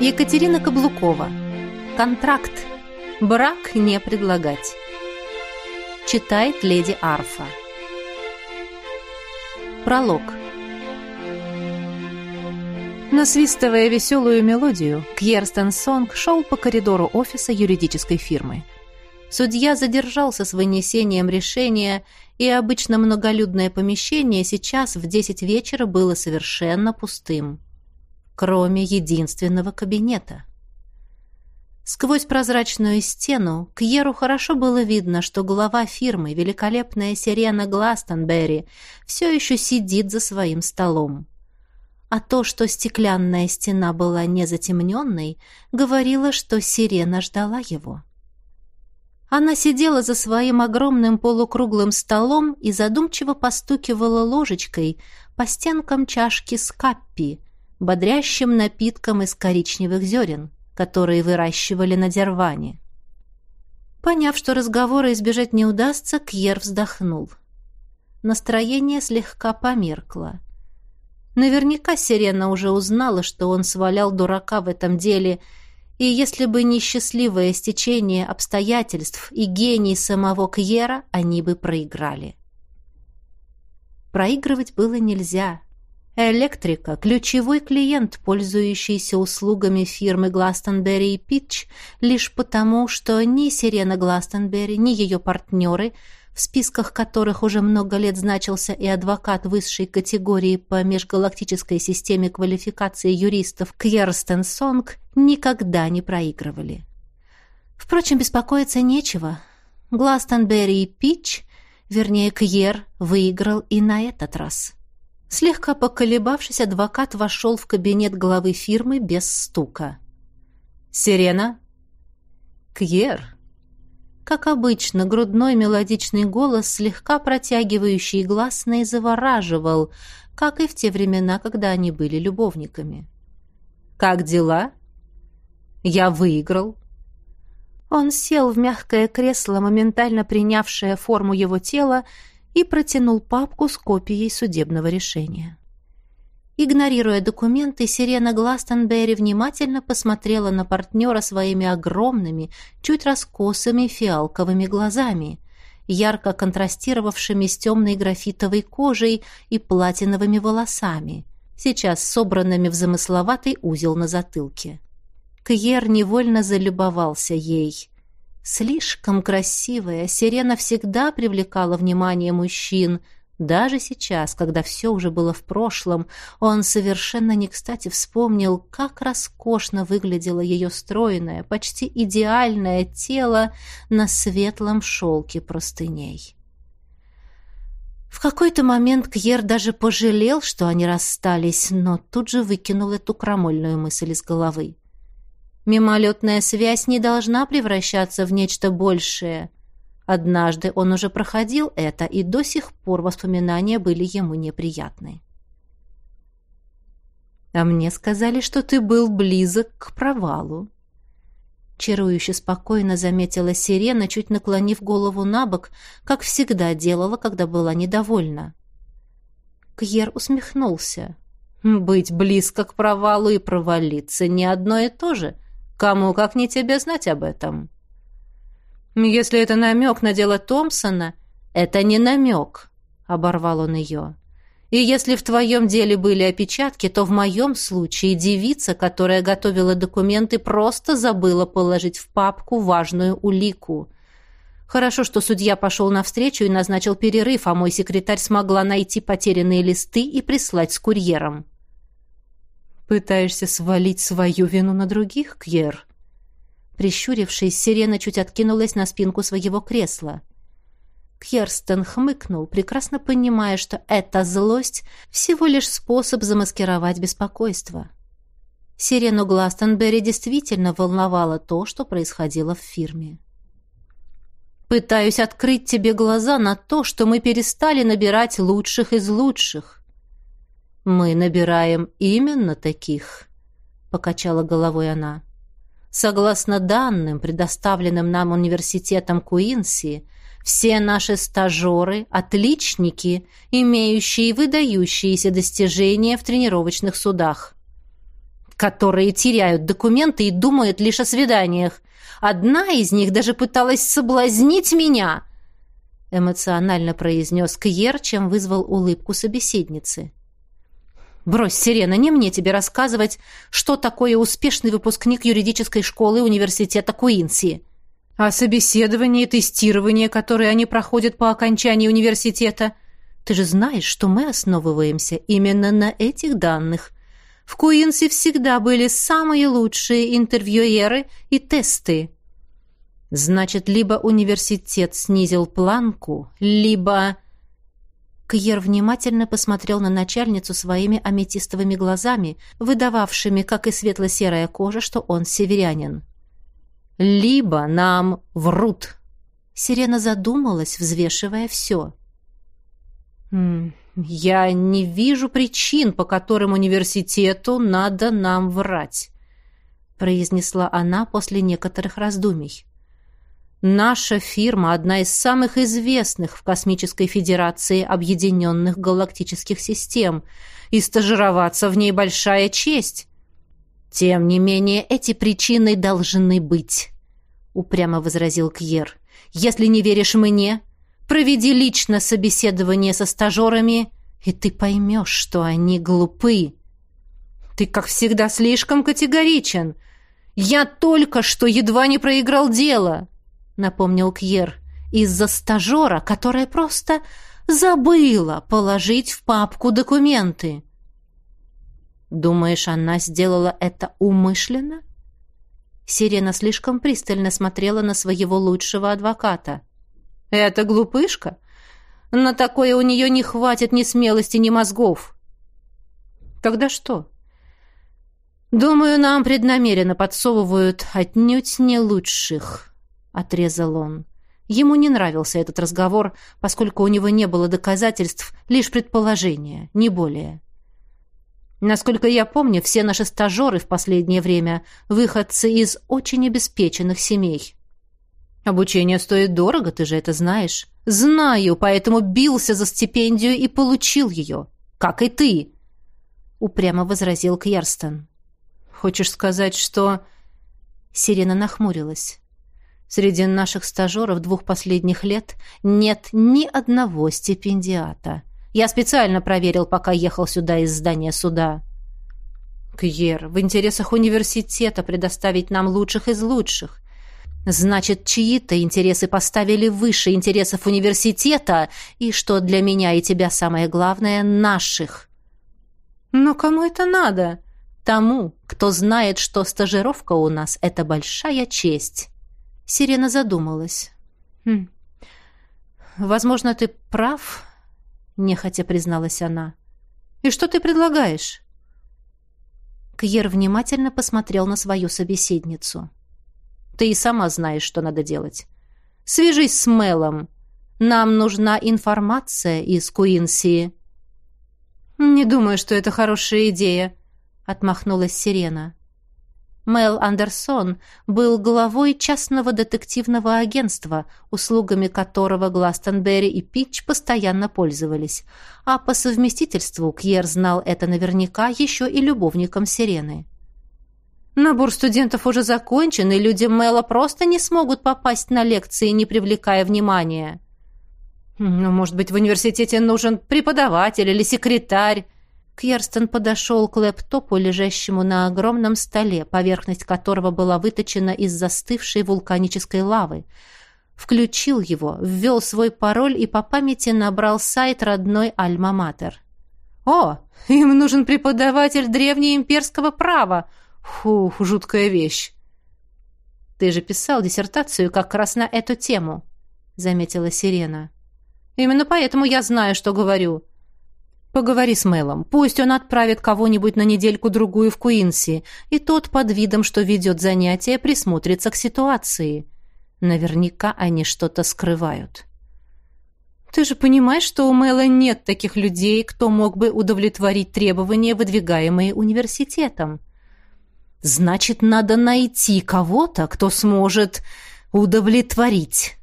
Екатерина Каблукова. Контракт. Брак не предлагать. Читает леди Арфа. Пролог. Насвистывая веселую мелодию, Кьерстен Сонг шел по коридору офиса юридической фирмы. Судья задержался с вынесением решения, и обычно многолюдное помещение сейчас в десять вечера было совершенно пустым кроме единственного кабинета. Сквозь прозрачную стену Кьеру хорошо было видно, что глава фирмы, великолепная Сирена Гластонберри, все еще сидит за своим столом. А то, что стеклянная стена была не затемненной, говорило, что Сирена ждала его. Она сидела за своим огромным полукруглым столом и задумчиво постукивала ложечкой по стенкам чашки с каппи, бодрящим напитком из коричневых зерен, которые выращивали на Дерване. Поняв, что разговора избежать не удастся, Кьер вздохнул. Настроение слегка померкло. Наверняка Сирена уже узнала, что он свалял дурака в этом деле, и если бы не счастливое стечение обстоятельств и гений самого Кьера, они бы проиграли. Проигрывать было нельзя — Электрика – ключевой клиент, пользующийся услугами фирмы Гластонберри и Питч, лишь потому, что ни Сирена Гластонберри, ни ее партнеры, в списках которых уже много лет значился и адвокат высшей категории по межгалактической системе квалификации юристов Кьерстен Сонг, никогда не проигрывали. Впрочем, беспокоиться нечего. Гластонберри и Питч, вернее, Кьер, выиграл и на этот раз. Слегка поколебавшись, адвокат вошел в кабинет главы фирмы без стука. «Сирена?» «Кьер?» Как обычно, грудной мелодичный голос, слегка протягивающий гласные, завораживал, как и в те времена, когда они были любовниками. «Как дела?» «Я выиграл». Он сел в мягкое кресло, моментально принявшее форму его тела, и протянул папку с копией судебного решения. Игнорируя документы, Сирена Гластонберри внимательно посмотрела на партнера своими огромными, чуть раскосыми фиалковыми глазами, ярко контрастировавшими с темной графитовой кожей и платиновыми волосами, сейчас собранными в замысловатый узел на затылке. Кьер невольно залюбовался ей. Слишком красивая, сирена всегда привлекала внимание мужчин. Даже сейчас, когда все уже было в прошлом, он совершенно не кстати вспомнил, как роскошно выглядело ее стройное, почти идеальное тело на светлом шелке простыней. В какой-то момент Кьер даже пожалел, что они расстались, но тут же выкинул эту крамольную мысль из головы. Мимолетная связь не должна превращаться в нечто большее. Однажды он уже проходил это, и до сих пор воспоминания были ему неприятны. «А мне сказали, что ты был близок к провалу», Чарующе спокойно заметила сирена, чуть наклонив голову на бок, как всегда делала, когда была недовольна. Кьер усмехнулся. «Быть близко к провалу и провалиться не одно и то же. Кому, как не тебе, знать об этом? Если это намек на дело Томпсона, это не намек, — оборвал он ее. И если в твоем деле были опечатки, то в моем случае девица, которая готовила документы, просто забыла положить в папку важную улику. Хорошо, что судья пошел навстречу и назначил перерыв, а мой секретарь смогла найти потерянные листы и прислать с курьером. Пытаешься свалить свою вину на других, Кьер?» Прищурившись, Сирена чуть откинулась на спинку своего кресла. Кьерстен хмыкнул, прекрасно понимая, что эта злость всего лишь способ замаскировать беспокойство. Сирену Гластенберри действительно волновало то, что происходило в фирме. «Пытаюсь открыть тебе глаза на то, что мы перестали набирать лучших из лучших. «Мы набираем именно таких», — покачала головой она. «Согласно данным, предоставленным нам университетом Куинси, все наши стажеры — отличники, имеющие выдающиеся достижения в тренировочных судах. которые теряют документы и думают лишь о свиданиях. Одна из них даже пыталась соблазнить меня!» Эмоционально произнес Кьер, чем вызвал улыбку собеседницы. «Брось, Сирена, не мне тебе рассказывать, что такое успешный выпускник юридической школы университета Куинси. А собеседование и тестирование, которые они проходят по окончании университета. Ты же знаешь, что мы основываемся именно на этих данных. В Куинси всегда были самые лучшие интервьюеры и тесты. Значит, либо университет снизил планку, либо... Кьер внимательно посмотрел на начальницу своими аметистовыми глазами, выдававшими, как и светло-серая кожа, что он северянин. «Либо нам врут!» Сирена задумалась, взвешивая все. «Я не вижу причин, по которым университету надо нам врать», произнесла она после некоторых раздумий. Наша фирма одна из самых известных в Космической Федерации Объединенных Галактических Систем, и стажироваться в ней большая честь. Тем не менее, эти причины должны быть, упрямо возразил Кьер. Если не веришь мне, проведи лично собеседование со стажерами, и ты поймешь, что они глупы. Ты, как всегда, слишком категоричен. Я только что едва не проиграл дело напомнил Кьер, из-за стажера, которая просто забыла положить в папку документы. Думаешь, она сделала это умышленно? Сирена слишком пристально смотрела на своего лучшего адвоката. Это глупышка? На такое у нее не хватит ни смелости, ни мозгов. Тогда что? Думаю, нам преднамеренно подсовывают отнюдь не лучших отрезал он. Ему не нравился этот разговор, поскольку у него не было доказательств, лишь предположения, не более. Насколько я помню, все наши стажеры в последнее время – выходцы из очень обеспеченных семей. Обучение стоит дорого, ты же это знаешь. Знаю, поэтому бился за стипендию и получил ее. Как и ты. Упрямо возразил Кьярстон. Хочешь сказать, что... Сирена нахмурилась. Среди наших стажеров двух последних лет нет ни одного стипендиата. Я специально проверил, пока ехал сюда из здания суда. Кьер, в интересах университета предоставить нам лучших из лучших. Значит, чьи-то интересы поставили выше интересов университета, и, что для меня и тебя самое главное, наших. Но кому это надо? Тому, кто знает, что стажировка у нас — это большая честь. Сирена задумалась. «Хм. «Возможно, ты прав», — нехотя призналась она. «И что ты предлагаешь?» Кьер внимательно посмотрел на свою собеседницу. «Ты и сама знаешь, что надо делать. Свяжись с Мелом. Нам нужна информация из Куинси». «Не думаю, что это хорошая идея», — отмахнулась Сирена. Мел Андерсон был главой частного детективного агентства, услугами которого Гластонберри и Питч постоянно пользовались. А по совместительству Кьер знал это наверняка еще и любовником Сирены. Набор студентов уже закончен, и люди Мэла просто не смогут попасть на лекции, не привлекая внимания. Ну, может быть, в университете нужен преподаватель или секретарь, Кьерстен подошел к лэптопу, лежащему на огромном столе, поверхность которого была выточена из застывшей вулканической лавы. Включил его, ввел свой пароль и по памяти набрал сайт родной Альма-Матер. «О, им нужен преподаватель древнеимперского права! Фух, жуткая вещь!» «Ты же писал диссертацию как раз на эту тему», — заметила Сирена. «Именно поэтому я знаю, что говорю». Поговори с Мелом. Пусть он отправит кого-нибудь на недельку-другую в Куинси, и тот под видом, что ведет занятия, присмотрится к ситуации. Наверняка они что-то скрывают. Ты же понимаешь, что у Мэла нет таких людей, кто мог бы удовлетворить требования, выдвигаемые университетом. Значит, надо найти кого-то, кто сможет удовлетворить.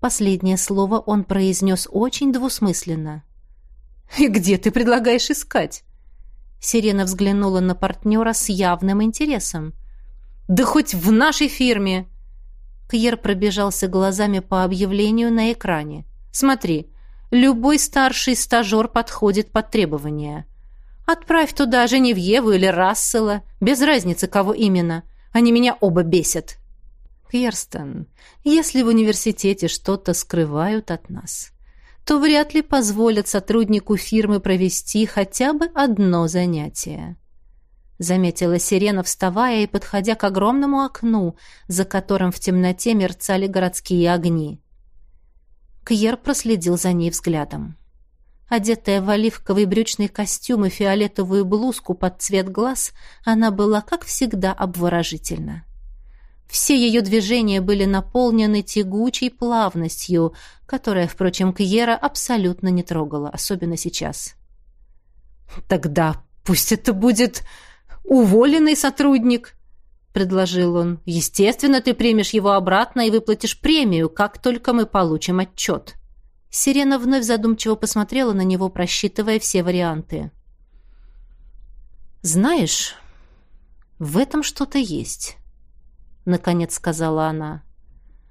Последнее слово он произнес очень двусмысленно. «И где ты предлагаешь искать?» Сирена взглянула на партнера с явным интересом. «Да хоть в нашей фирме!» Кьер пробежался глазами по объявлению на экране. «Смотри, любой старший стажер подходит под требования. Отправь туда Женевьеву или Рассела, без разницы, кого именно. Они меня оба бесят». «Кьерстон, если в университете что-то скрывают от нас, то вряд ли позволят сотруднику фирмы провести хотя бы одно занятие. Заметила Сирена, вставая и подходя к огромному окну, за которым в темноте мерцали городские огни. Кьер проследил за ней взглядом. Одетая в оливковый брючный костюм и фиолетовую блузку под цвет глаз, она была, как всегда, обворожительна. Все ее движения были наполнены тягучей плавностью, которая, впрочем, Кьера абсолютно не трогала, особенно сейчас. «Тогда пусть это будет уволенный сотрудник», — предложил он. «Естественно, ты примешь его обратно и выплатишь премию, как только мы получим отчет». Сирена вновь задумчиво посмотрела на него, просчитывая все варианты. «Знаешь, в этом что-то есть» наконец сказала она.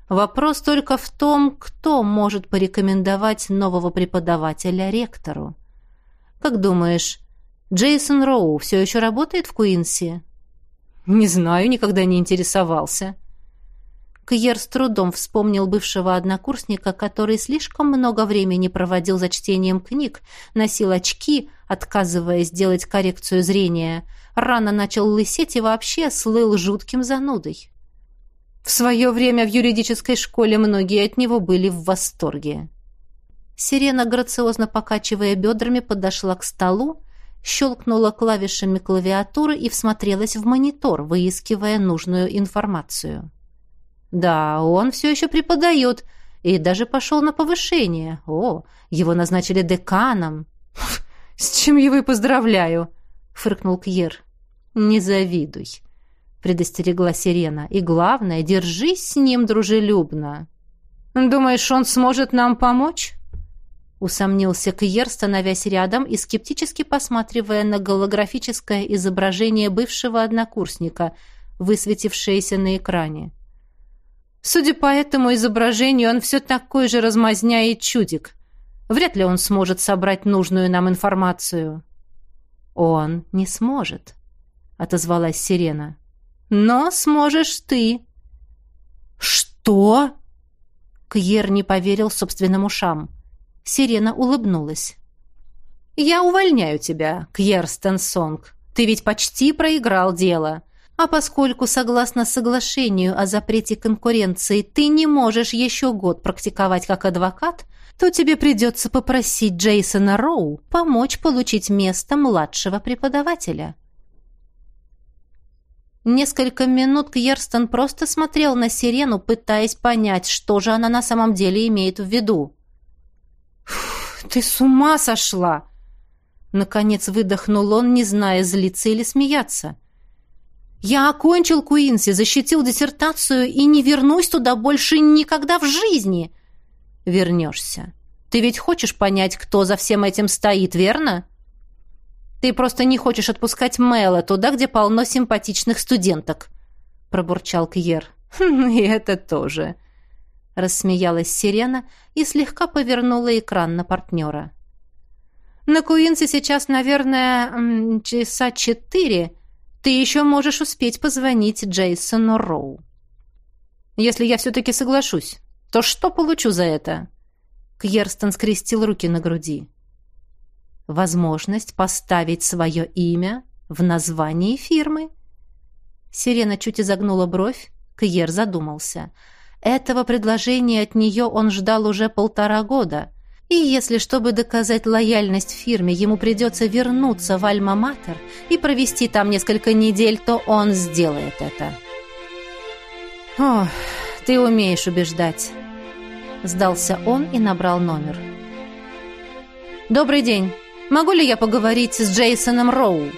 Вопрос только в том, кто может порекомендовать нового преподавателя ректору. Как думаешь, Джейсон Роу все еще работает в Куинси? Не знаю, никогда не интересовался. Кьер с трудом вспомнил бывшего однокурсника, который слишком много времени проводил за чтением книг, носил очки, отказываясь делать коррекцию зрения, рано начал лысеть и вообще слыл жутким занудой. В свое время в юридической школе многие от него были в восторге. Сирена, грациозно покачивая бедрами, подошла к столу, щелкнула клавишами клавиатуры и всмотрелась в монитор, выискивая нужную информацию. «Да, он все еще преподает и даже пошел на повышение. О, его назначили деканом!» «С чем его и поздравляю!» — фыркнул Кьер. «Не завидуй. — предостерегла Сирена. «И главное, держись с ним дружелюбно». «Думаешь, он сможет нам помочь?» Усомнился Кьер, становясь рядом и скептически посматривая на голографическое изображение бывшего однокурсника, высветившееся на экране. «Судя по этому изображению, он все такой же размазня и чудик. Вряд ли он сможет собрать нужную нам информацию». «Он не сможет», — отозвалась Сирена. Но сможешь ты». «Что?» Кьер не поверил собственным ушам. Сирена улыбнулась. «Я увольняю тебя, Кьер Стенсонг. Ты ведь почти проиграл дело. А поскольку, согласно соглашению о запрете конкуренции, ты не можешь еще год практиковать как адвокат, то тебе придется попросить Джейсона Роу помочь получить место младшего преподавателя». Несколько минут Кьерстон просто смотрел на сирену, пытаясь понять, что же она на самом деле имеет в виду. «Ты с ума сошла!» Наконец выдохнул он, не зная, злиться или смеяться. «Я окончил Куинси, защитил диссертацию и не вернусь туда больше никогда в жизни!» «Вернешься. Ты ведь хочешь понять, кто за всем этим стоит, верно?» Ты просто не хочешь отпускать Мэла туда, где полно симпатичных студенток», — пробурчал Кьер. «Хм, «И это тоже», — рассмеялась Сирена и слегка повернула экран на партнера. «На Куинсе сейчас, наверное, часа четыре. Ты еще можешь успеть позвонить Джейсону Роу». «Если я все-таки соглашусь, то что получу за это?» Кьерстон скрестил руки на груди возможность поставить свое имя в названии фирмы. Сирена чуть изогнула бровь, Кьер задумался. Этого предложения от нее он ждал уже полтора года. И если, чтобы доказать лояльность фирме, ему придется вернуться в Альма-Матер и провести там несколько недель, то он сделает это. «О, ты умеешь убеждать», — сдался он и набрал номер. «Добрый день. Могу ли я поговорить с Джейсоном Роу?»